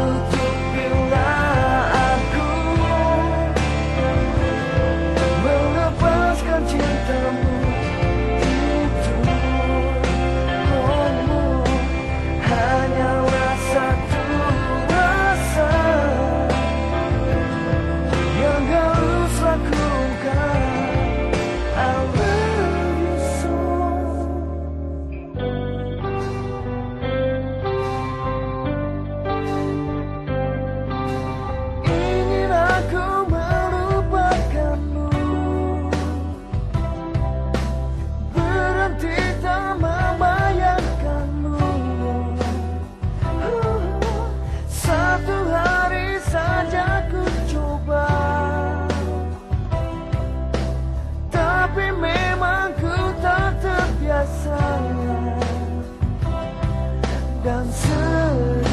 okay. answer.